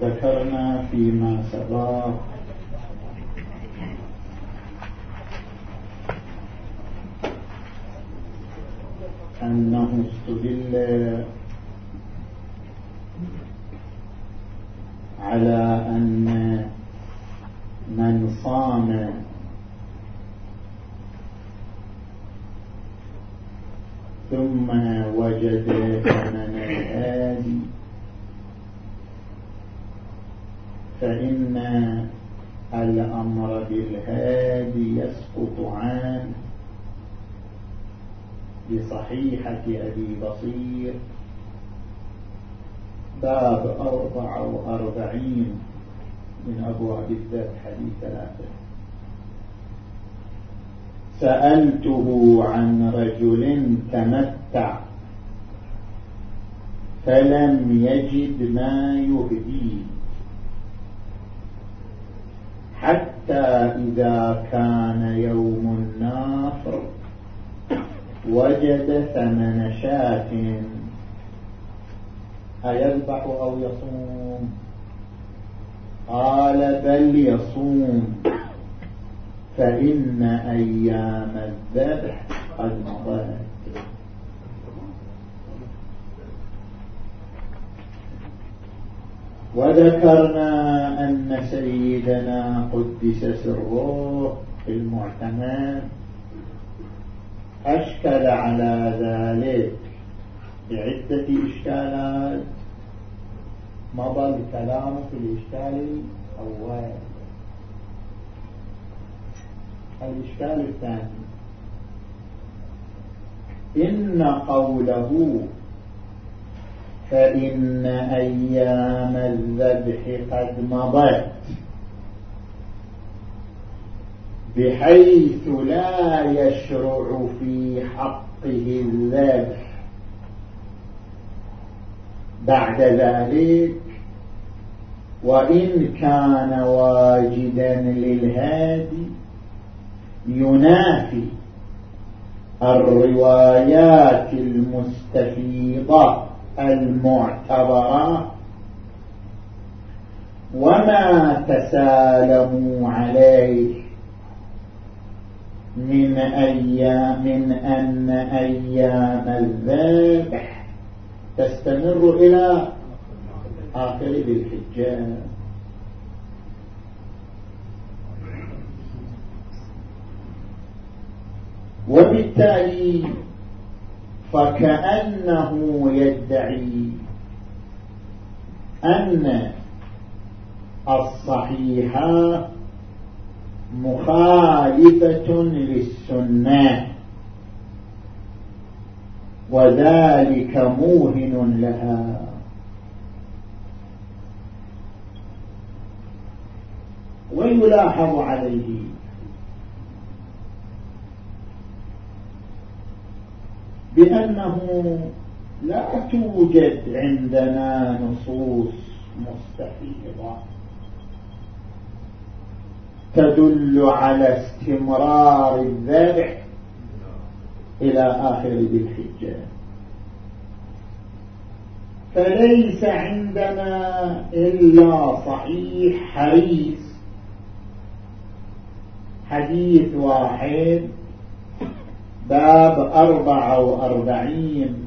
ذكرنا فيما سبق. أنه استدل على أن من صام ثم وجد ثمن الآدي فإن الأمر بالهادي يسقط عنه. بصحيحة أبي بصير. باب أربع وأربعين من أبواب الذات حديث ثلاثة. سألته عن رجل تمتع فلم يجد ما يهديه. حتى إذا كان يوم النافر وجد ثمن شاة أيذبح أو يصوم؟ قال بل يصوم. فإن أيام الذبح قد مضت وذكرنا أن سيدنا قدس سره في المعتمد أشكل على ذلك بعدة إشكالات. مضى الكلام في الإشكال الأول. الإشكال الثاني. إن قوله فإن أيام الذبح قد مضت بحيث لا يشرع في حقه الذبح. بعد ذلك وإن كان واجدا للهادي ينافي الروايات المستفيضة المعتبرة وما تسالموا عليه من أيام من أن أيام الذبح تستمر إلى آخر ذي الحجة. وبالتالي فكأنه يدعي أن الصحيح مخالفة للسنة وذلك موهن لها. ويلاحظ عليه بأنه لا توجد عندنا نصوص مستفيضة تدل على استمرار الذبح إلى آخر ذي الحجة. فليس عندنا إلا صحيح حريص حديث واحد باب أربعة وأربعين.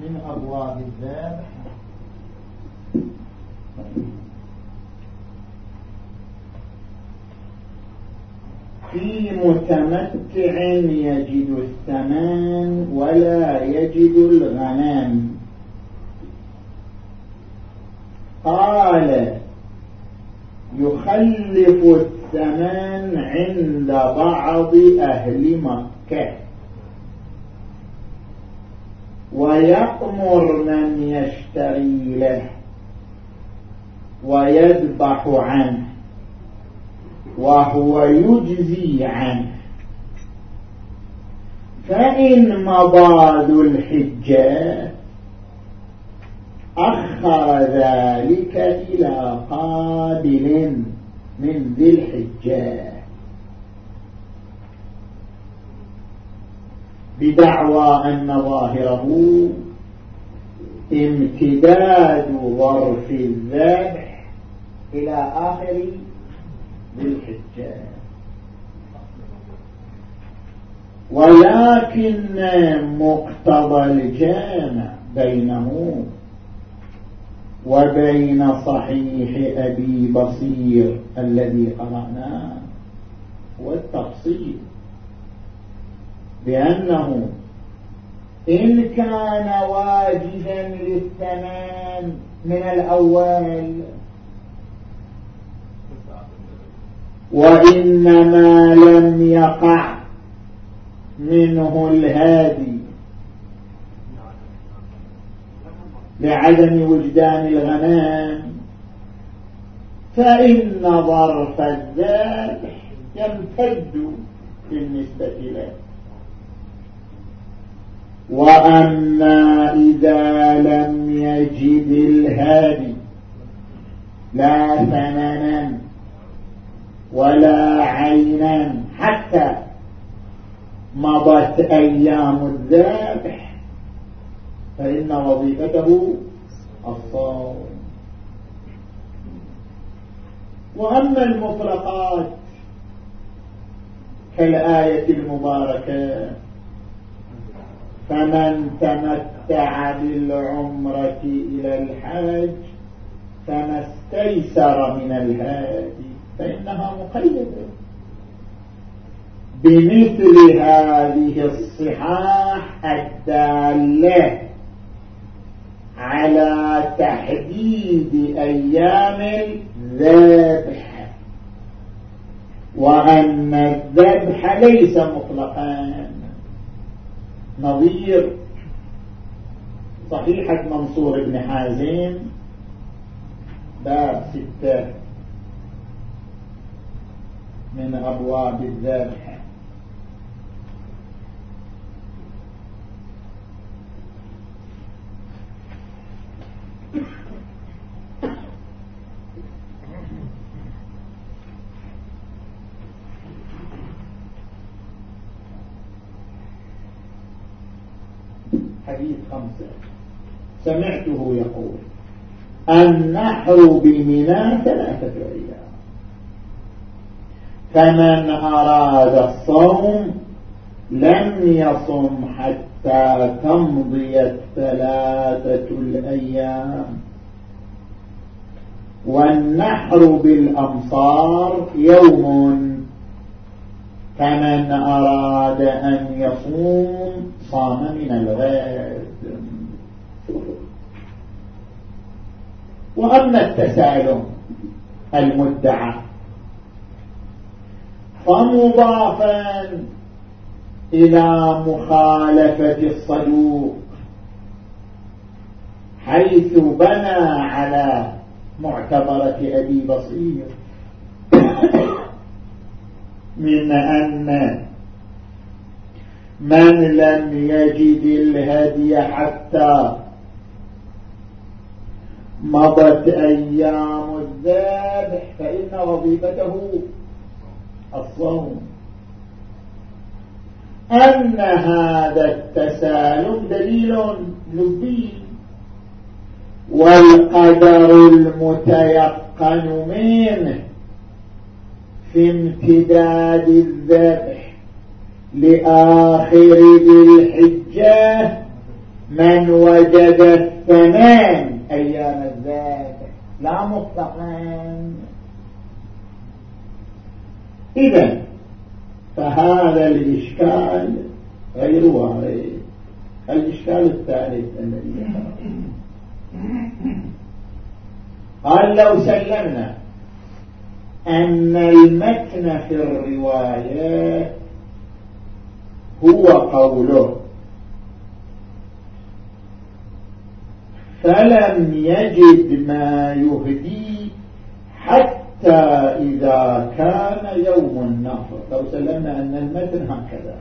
من أبواب الذبح. في متمتع يجد الثمان ولا يجد الغنم. قال يخلف الثمان عند بعض أهل مكة. ويأمر من يشتري له ويذبح عنه. وهو يجزي عنه. فإن ذو الحجة أخر ذلك إلى قابل من ذي الحجة. بدعوى أن ظاهره امتداد ظرف الذبح إلى آخر الحجة ولكن مقتضى الجامع بينه وبين صحيح أبي بصير الذي قرأناه والتفصيل بأنه إن كان واجبا للثمان من الأول وإنما لم يقع منه الهادي لعدم وجدان الغنام. فإن ظرف الذبح يمتد بالنسبة له. وأما إذا لم يجد الهادي لا ثمنا ولا عينا حتى مضت أيام الذبح فإن وظيفته الصوم. وأما المطلقات كالآية المباركة فمن تمتع بالعمرة إلى الحج فما استيسر من الهادي. فإنها مقيدة. بمثل هذه الصحاح الدالة على تحديد أيام الذبح وأن الذبح ليس مطلقا. نظير صحيحة منصور بن حازم باب ستة. من أبواب الذبح. حديث خمسة. سمعته يقول النحر بمنى ثلاثة أيام. فمن أراد الصوم لم يصم حتى تمضي الثلاثة الأيام. والنحر بالأمصار يوم. فمن أراد أن يصوم صام من الغد. وأما التسالم المدعى فمضافا إلى مخالفة الصدوق حيث بنى على معتبرة أبي بصير من أن من لم يجد الهدي حتى مضت أيام الذابح فإن وظيفته الصوم. أن هذا التسالم دليل لبي والقدر المتيقن منه في امتداد الذبح لآخر ذي الحجة من وجد الثمان أيام الذبح. لا مطلقا. إذا فهذا الإشكال غير وارد الإشكال الثالث الذي قال لو سلمنا أن المتن في الرواية هو قوله. فلم يجد ما يهدي حتى إذا كان يوم النفر. لو سلمنا أن المتن هكذا.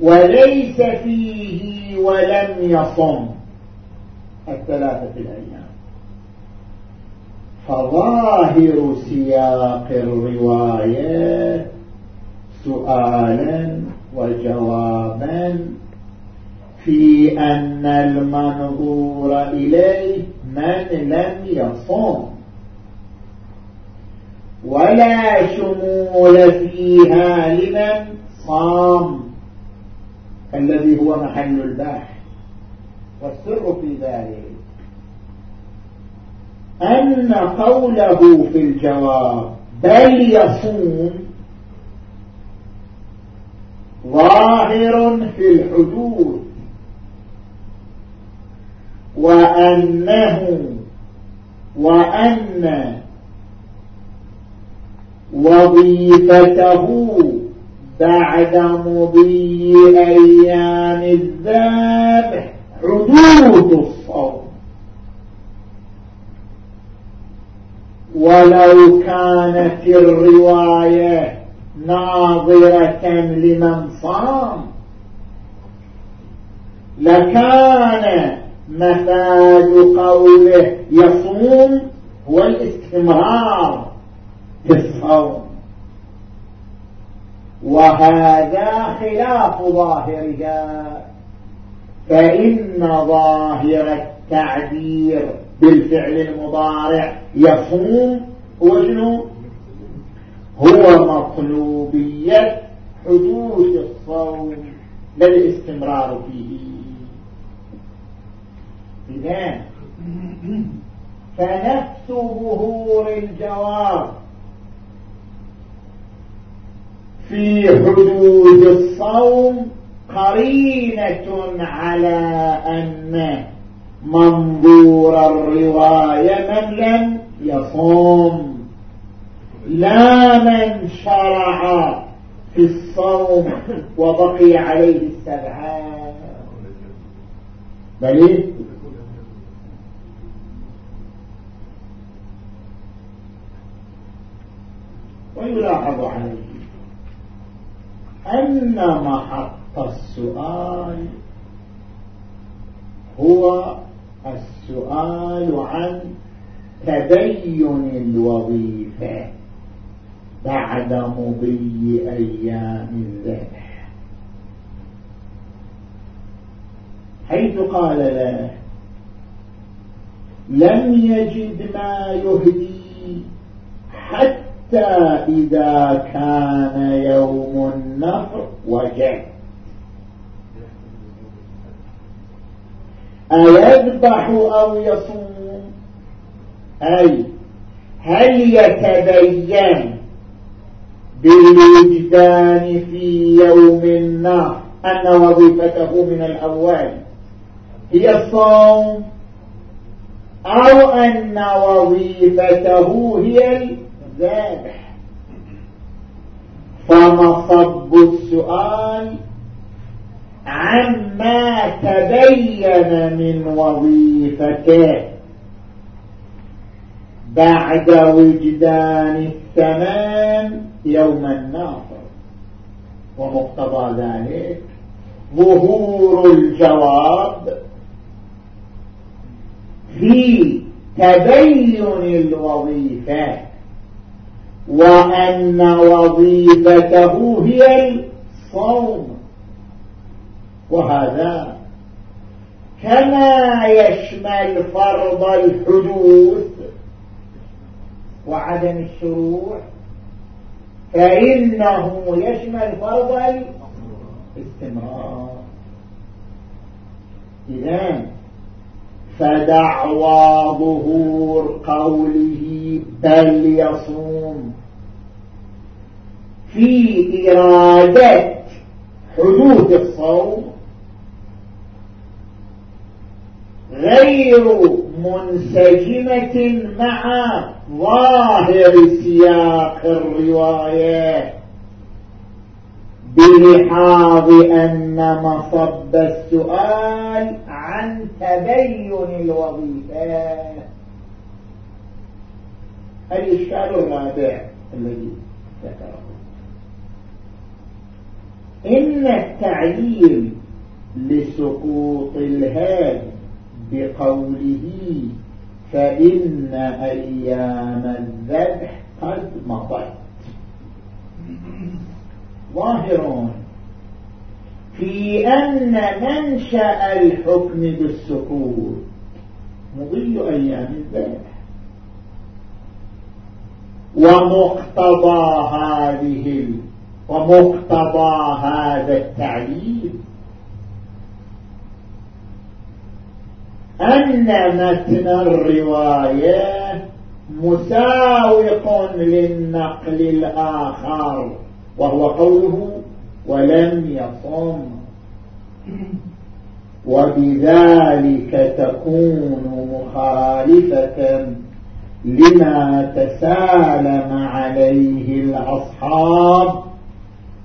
وليس فيه ولم يصم الثلاثة الأيام. فظاهر سياق الرواية سؤالا وجوابا في أن المنظور إليه من لم يصم. ولا شمول فيها لمن صام الذي هو محل البحث والسر في ذلك أن قوله في الجواب بل يصوم ظاهر في الحدود وأنه وأن وظيفته بعد مضي أيام الذبح حدود الصوم. ولو كانت الرواية ناظرة لمن صام لكان مفاد قوله يصوم هو الاستمرار. الصوم وهذا خلاف ظاهرها. فإن ظاهر التعبير بالفعل المضارع يصوم وشنو؟ هو مطلوبية حدوث الصوم للاستمرار فيه. إذن فنفس ظهور الجواب في حدود الصوم قرينة على أن منظور الرواية من لم يصوم لا من شرع في الصوم وبقي عليه السبعات بل؟ ويلاحظ عليه أن محط السؤال هو السؤال عن تبين الوظيفة بعد مضي أيام الذبح. حيث قال له لم يجد ما يهدي حتى حتى إذا كان يوم النفر وجد أيذبح أو يصوم؟ أي. هل يتبين بالوجدان في يوم النار أن وظيفته من الأول هي الصوم أو أن وظيفته هي الذابح فمصب السؤال عما تبين من وظيفته. بعد وجدان الثمان يوم الناصر. ومقتضى ذلك ظهور الجواب في تبين الوظيفات وأن وظيفته هي الصوم. وهذا كما يشمل فرض الحدوث وعدم الشروع فإنه يشمل فرض الاستمرار. إذن فدعوى ظهور قوله بل يصوم. في إرادة حدوث الصوم غير منسجمة مع ظاهر سياق الرواية بلحاظ أن مصب السؤال عن تبين الوظيفة. الإشكال الرابع الذي ذكره. إن التعليل لسقوط الهاد بقوله فإن أيام الذبح قد مضت. ظاهرون في أن منشأ الحكم بالسقوط مضي أيام الذبح. ومقتضى هذه ومقتضى هذا التعليل أن متن الرواية مساوق للنقل الآخر وهو قوله ولم يصم. وبذلك تكون مخالفة لما تسالم عليه الأصحاب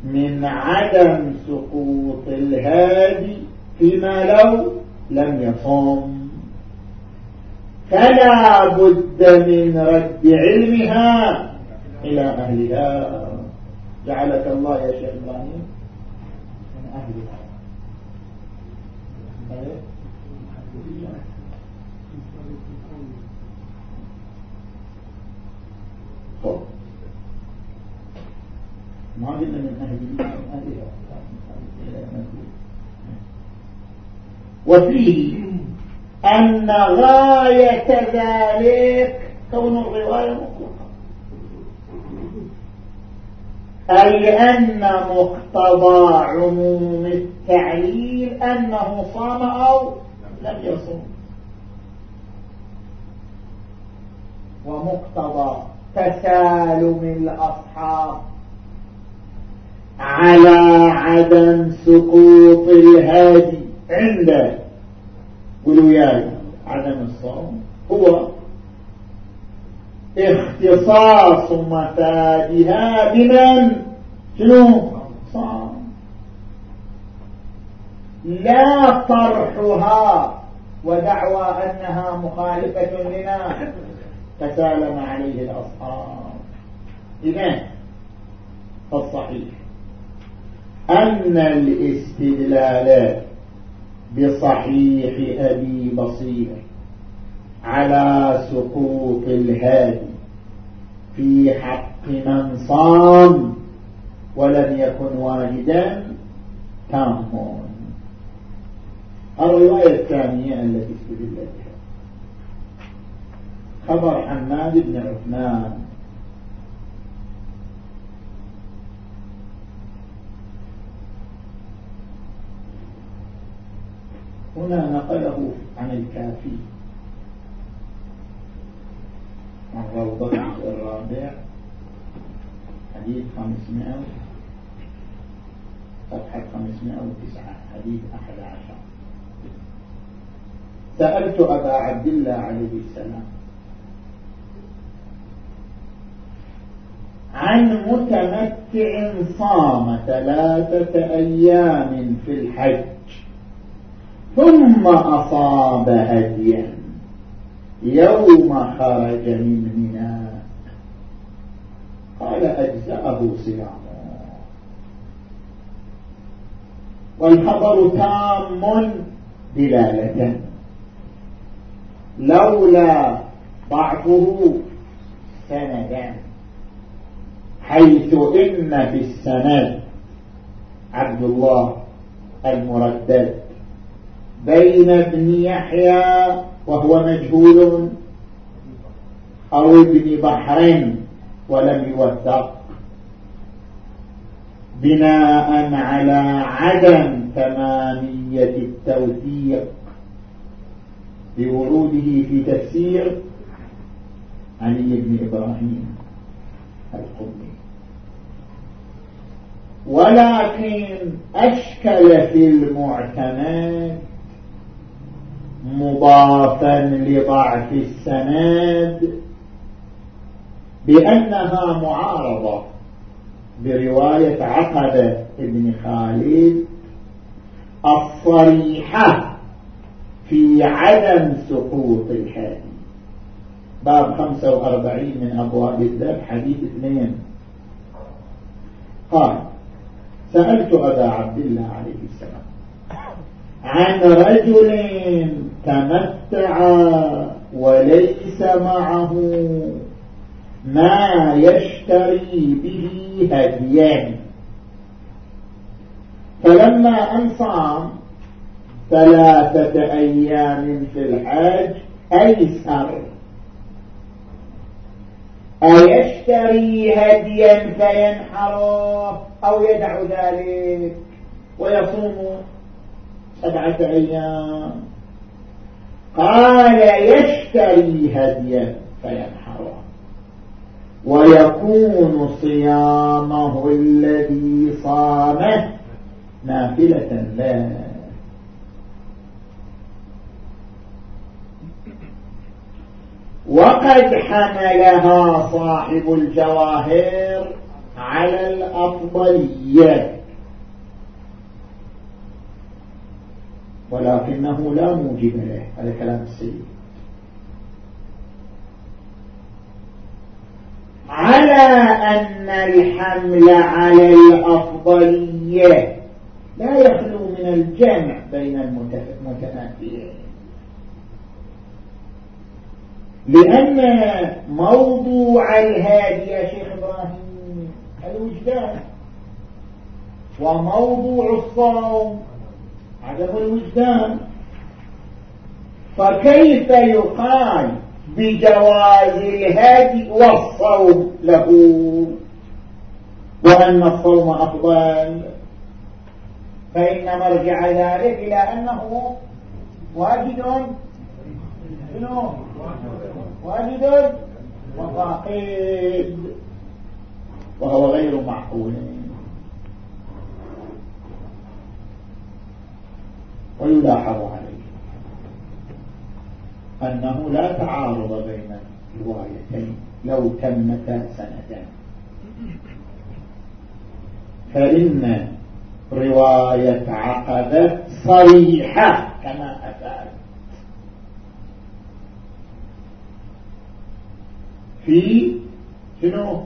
من عدم سقوط الهادي فيما لو لم يصم. فلا بد من رد علمها إلى أهلها. جعلك الله يا شيخ إبراهيم من أهلها. ما قلنا من أهل وفيه أن غاية ذلك كون الرواية مطلقة. أي أن مقتضى عموم التعليل أنه صام أو لم يصم. ومقتضى تسالم الأصحاب. على عدم سقوط الهادي عند وياي عدم الصوم هو اختصاص مفادها بمن شنو؟ صام لا طرحها ودعوى أنها مخالفة لنا. تسالم عليه الأصحاب. إذن فالصحيح. أن الاستدلالات بصحيح أبي بصير على سقوط الهادي في حق من صام ولم يكن واجدا تام الرواية الثانية التي استدل بها. خبر حماد بن عثمان. هنا نقله عن الكافي. عن روضة الرابع حديث 500 صفحة 509 حديث 11 سألت أبا عبد الله عليه السلام عن متمتع صام ثلاثة أيام في الحج. ثم أصاب هديا. يوم خرج من منى قال أجزأه صيامه والخبر تام دلالة. لولا ضعفه سندا. حيث إن في السند عبد الله المردد. بين ابن يحيى وهو مجهول أو ابن بحر ولم يوثق. بناء على عدم تمامية التوثيق. بوروده في تفسير علي بن إبراهيم القمي ولكن أشكل في المعتمد مضافا لضعف السند بأنها معارضة برواية عقبة بن خالد الصريحة في عدم سقوط الحادي. باب 45 من أبواب الذات حديث اثنين. قال سألت أبا عبد الله عليه السلام عن رجل تمتع وليس معه. ما يشتري به هديا. فلما أن صام ثلاثة أيام في الحج أيسر. أيشتري هديا فينحره أو يدع ذلك ويصوم سبعة أيام؟ قال يشتري هديا فينحره. ويكون صيامه الذي صامه نافلة له. وقد حملها صاحب الجواهر على الأفضلية. ولكنه لا موجب له. هذا كلام السيد. على أن الحمل على الأفضلية لا يخلو من الجمع بين المتنافيين. لأن موضوع الهادي يا شيخ إبراهيم الوجدان وموضوع الصوم عدم الوجدان. فكيف يقال بجواز الهادي والصوم له؟ وأن الصوم أفضل. فإن مرجع ذلك إلى أنه واجد. شنو؟ واجد وفاقد. وهو غير معقول. ويلاحظ عليه أنه لا تعارض بين الروايتين لو تمتا سنتان فإن رواية عقبة صريحة كما أفعل في شنو؟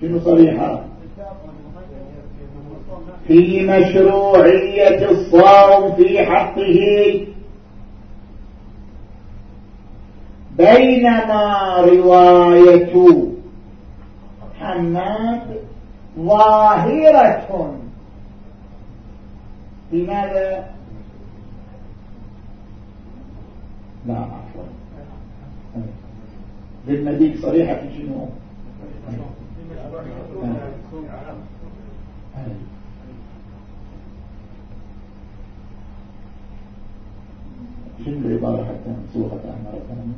شنو صريحة؟ في مشروعية الصوم في حقه. بينما رواية حماد ظاهرة. لماذا لا عفوا. بالمديك صريحة في شنو؟ شنو العبارة حتى منصوحة مرة ثانية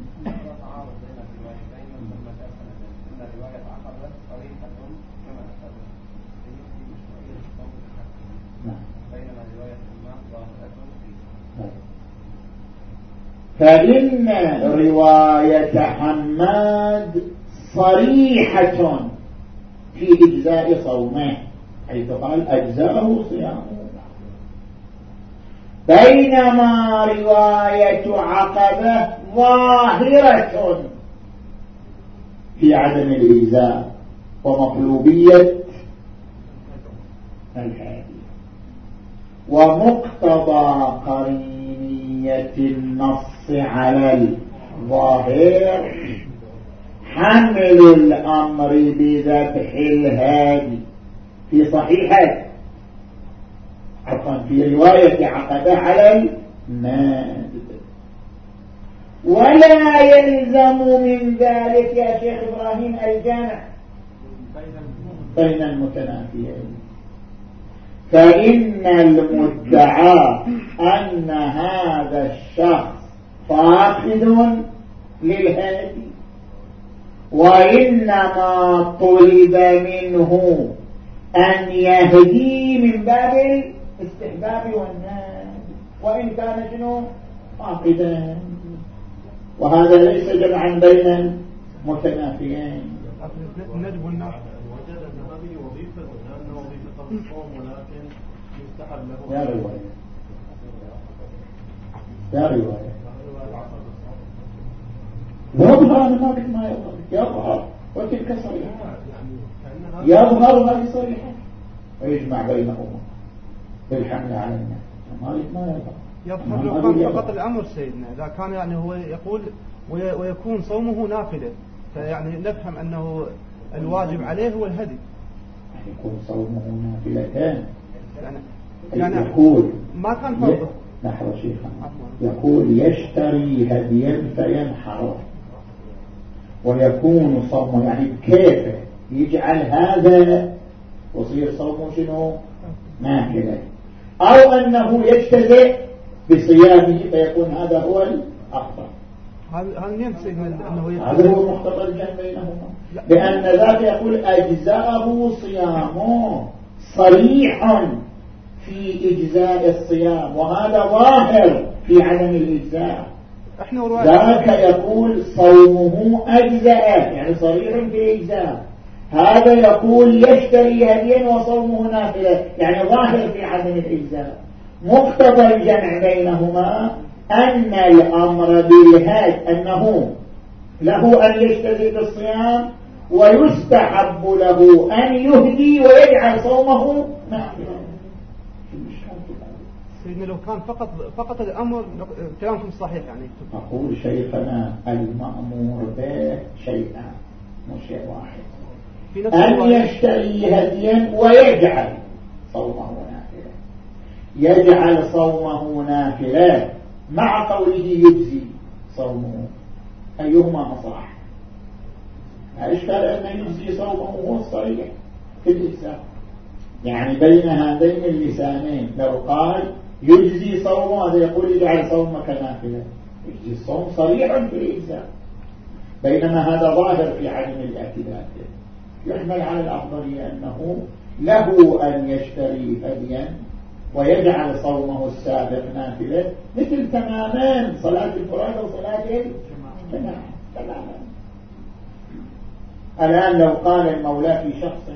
فإن رواية حماد صريحة في إجزاء صومه حيث قال أجزاءه صيامه. بينما رواية عقبة ظاهرة في عدم الإجزاء ومطلوبية الحادي ومقتضى قرينية النص على الظاهر حمل الأمر بذبح الهادي في صحيحة عفوا في رواية عقد على الماد ولا يلزم من ذلك يا شيخ إبراهيم الجامع بين المتنافيين. فإن المدعى أن هذا الشخص فاقد للهادي وإنما طلب منه أن يهدي من باب الاستحباب والناد وإن كان شنو؟ فاقدا وهذا ليس جمعا بين المتنافيين. الندب والنحو وجد هذه وظيفة وأن وظيفة الصوم ولكن يستحب له يا رواية. يا رواية. يظهر أن ما يظهر. يظهر وتلك صريحة. يظهر هذه صريحة. ويجمع بينهما بالحمل على الناس مالك ما يظهر لو كان فقط الأمر سيدنا. إذا كان يعني هو يقول ويكون صومه نافلة فيعني نفهم أنه الواجب عليه هو الهدي. يكون صومه نافلتان. يعني يعني يقول ما كان فرضه. لحظة شيخا يقول يشتري هديا فينحره ويكون صومه يعني كيف يجعل هذا؟ وصير صومه شنو؟ نافلة. أو أنه يجتزئ بصيامه فيكون هذا هو الأفضل هل ينسي أنه هذا هو مختصر الجمع بينهما. لأن ذاك يقول أجزاءه صيامه صريح في إجزاء الصيام وهذا ظاهر في عدم الإجزاء. ذاك يقول صومه أجزاء يعني صريح في إجزاء. هذا يقول يشتري هديا وصومه نافلة؟ يعني ظاهر في عدم الإجزاء مقتضى الجمع بينهما أن الأمر بالهاد أنه له أن يشتري بالصيام ويستحب له أن يهدي ويجعل صومه نافلة. سيدنا لو كان فقط فقط الأمر كلامكم صحيح يعني. أقول شيخنا المأمور به شيئان مش شيء واحد. أن يشتري هديا ويجعل صومه نافلة يجعل صومه نافلة مع قوله يجزي صومه. أيهما أصح أشكال أن يجزي صومه هو الصريح؟ في الإسلام يعني بين هذين اللسانين لو قال يجزي صومه هذا يقول يجعل صومك نافلة يجزي الصوم صريح في الإجزاء بينما هذا ظاهر في عدم الاعتداد يحمل على الأفضلية أنه له أن يشتري هديا ويجعل صومه السابق نافلة مثل تماما صلاة الفراد وصلاة الجماعة تماما. الآن لو قال المولى في شخص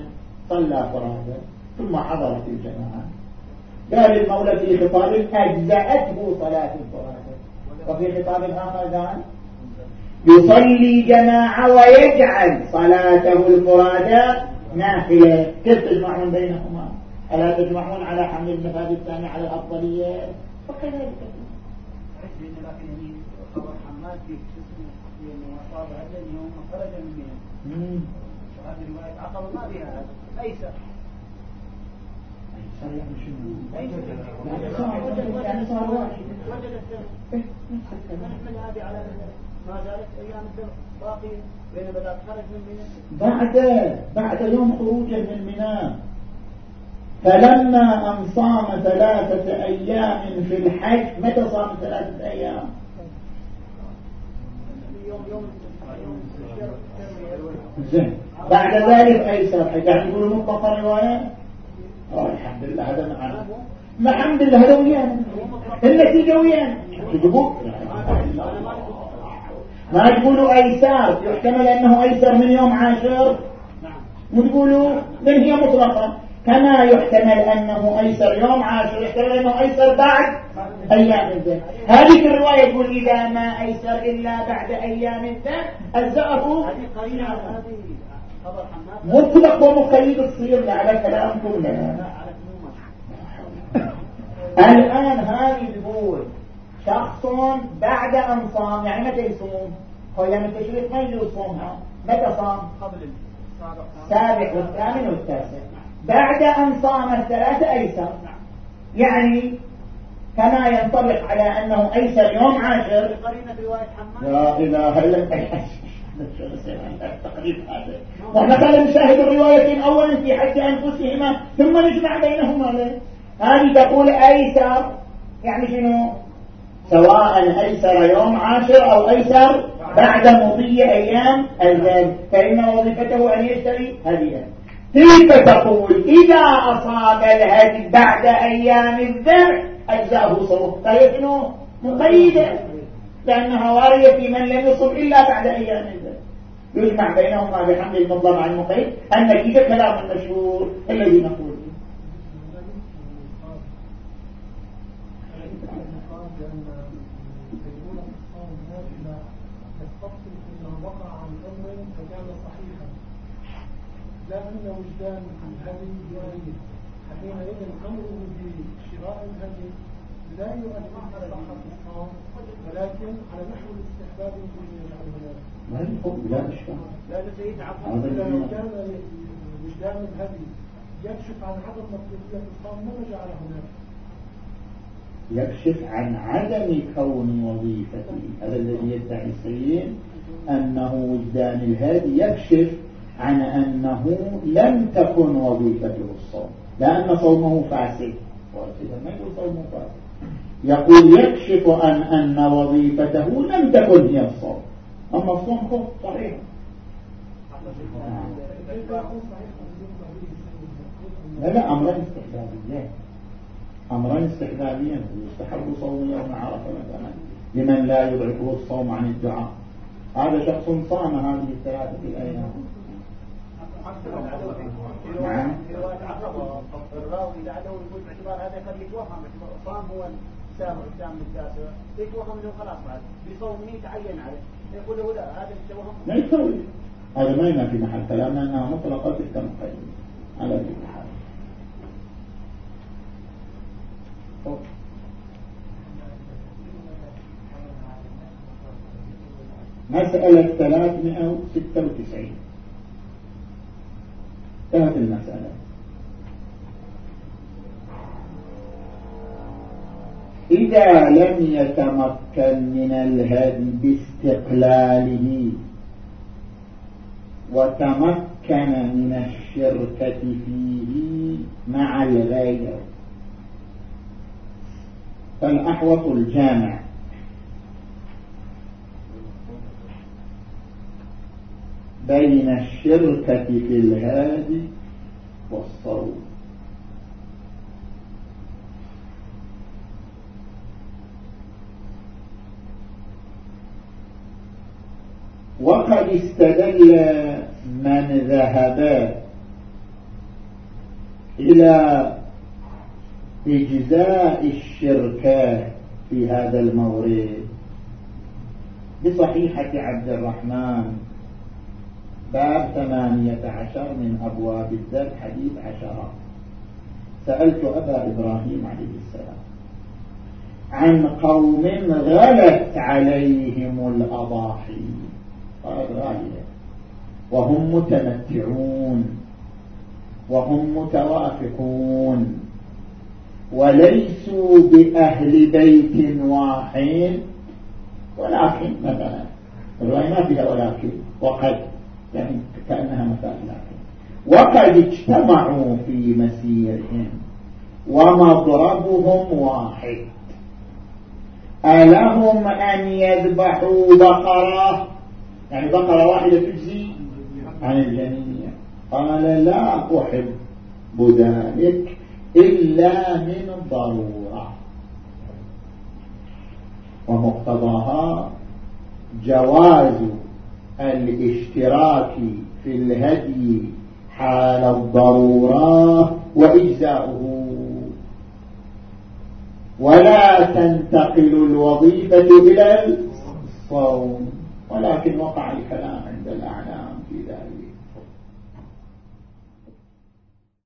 صلى فرادا ثم حضرت الجماعة قال المولى في خطاب أجزأته صلاة الفراد وفي خطاب آخر قال يصلي جماعة ويجعل صلاته الفرادى نافلة. كيف تجمعون بينهما؟ ألا تجمعون على حمل المفاد الثاني على الأفضلية؟ وكذلك. خبر حماد في أصاب يوم خرج من منى وهذه الرواية عقل ما بها أيسر يعني واحد وجد الثاني ما زالت أيام الدم باقية بين بدأت خرج من منى. بعد بعد يوم خروجه من منى. فلما أن صام ثلاثة أيام في الحج متى صام ثلاثة أيام؟ زين. بعد ذلك أيسر يعني يقولوا مطلق رواية آه الحمد لله هذا معنا الحمد لله هذا ويانا. النتيجة ويانا. تجيبوه ما تقولوا أيسار يحتمل أنه أيسر من يوم عاشر. وتقولوا من هي مطلقة. كما يحتمل أنه أيسر يوم عاشر يحتمل أنه أيسر بعد أيام الذهب هذه الرواية تقول إذا ما أيسر إلا بعد أيام الذهب أجزأه مطلق ومقيد تصير على كلامكم لنا الآن هذه تقول شخص بعد أن صام يعني متى يصوم هو يعني التشريق ما يجوز صومها متى صام قبل السابع والثامن والتاسع بعد أن صام الثلاثة أيسر يعني كما ينطبق على أنه أيسر يوم عاشر. لا إله إلا الله. التقريب هذا. نشاهد الروايتين اولا في حج أنفسهما ثم نجمع بينهما. هذه تقول ايسر يعني شنو؟ سواء ايسر يوم عاشر أو أيسر بعد مضي أيام الذهب فإن وظيفته أن يشتري هديا تلك تقول؟ إذا أصاب الهدي بعد أيام الذبح أجزاه صوم. فهي شنو؟ مقيده لانها واريه في من لم يصب إلا بعد أيام الذبح. يجمع بينهما بحمل المنظم عن المقيد النتيجة كلام المشهور الذي نقول. أن وجدان الهدي بغيره حينئذ أمره بشراء الهدي لا يؤدي على صحة الصوم ولكن على نحو الاستحباب ما الحكم؟ لا إشكال لا سيد عفوا. لو كان وجدان الهدي يكشف عن عدم مطلوبية الصوم ما جعله هناك؟ يكشف عن عدم كون وظيفته. هذا الذي يدعي السيد أنه وجدان الهادي يكشف عن أنه لم تكن وظيفته الصوم. لأن صومه فاسد. يقول صومه فاسد؟ يقول يكشف عن أن وظيفته لم تكن هي الصوم. أما الصوم صحيح. لا لا أمرين استحبابيين أمرين استحبابيين يستحب صوم يوم عرفة مثلا لمن لا يدركه الصوم عن الدعاء. هذا شخص صام هذه الثلاثة الأيام. نعم في رواية عقبة الراوي لعله يقول باعتبار هذا قد يتوهم صام هو السابع الثامن التاسع يتوهم انه خلاص بعد بصومه تعين عليه يقول له لا هذا التوهم لا يسوي هذا ما ينافي محل كلامنا انها مطلقة المقيد على كل حال مسألة 396 انتهت المسألة. إذا لم يتمكن من الهدي باستقلاله وتمكن من الشركة فيه مع الغير فالأحوط الجامع. بين الشركة في الهادي والصوت وقد استدل من ذهب إلى إجزاء الشركة في هذا المورد بصحيحة عبد الرحمن. باب ثمانية عشر من أبواب الذب حديث عشرة سألت أبا إبراهيم عليه السلام عن قوم غلت عليهم الأضاحي. قال غالية. وهم متمتعون. وهم متوافقون وليسوا بأهل بيت واحد. ولكن مثلا الرواية ما فيها ولكن وقد يعني كأنها مثال وقد اجتمعوا في مسيرهم ومضربهم واحد. ألهم أن يذبحوا بقرة. يعني بقرة واحدة تجزي عن الجميع. قال لا أحب ذلك إلا من ضرورة. ومقتضاها جواز الاشتراك في الهدي حال الضرورة وإجزاؤه. ولا تنتقل الوظيفة إلى الصوم. ولكن وقع الكلام عند الأعلام.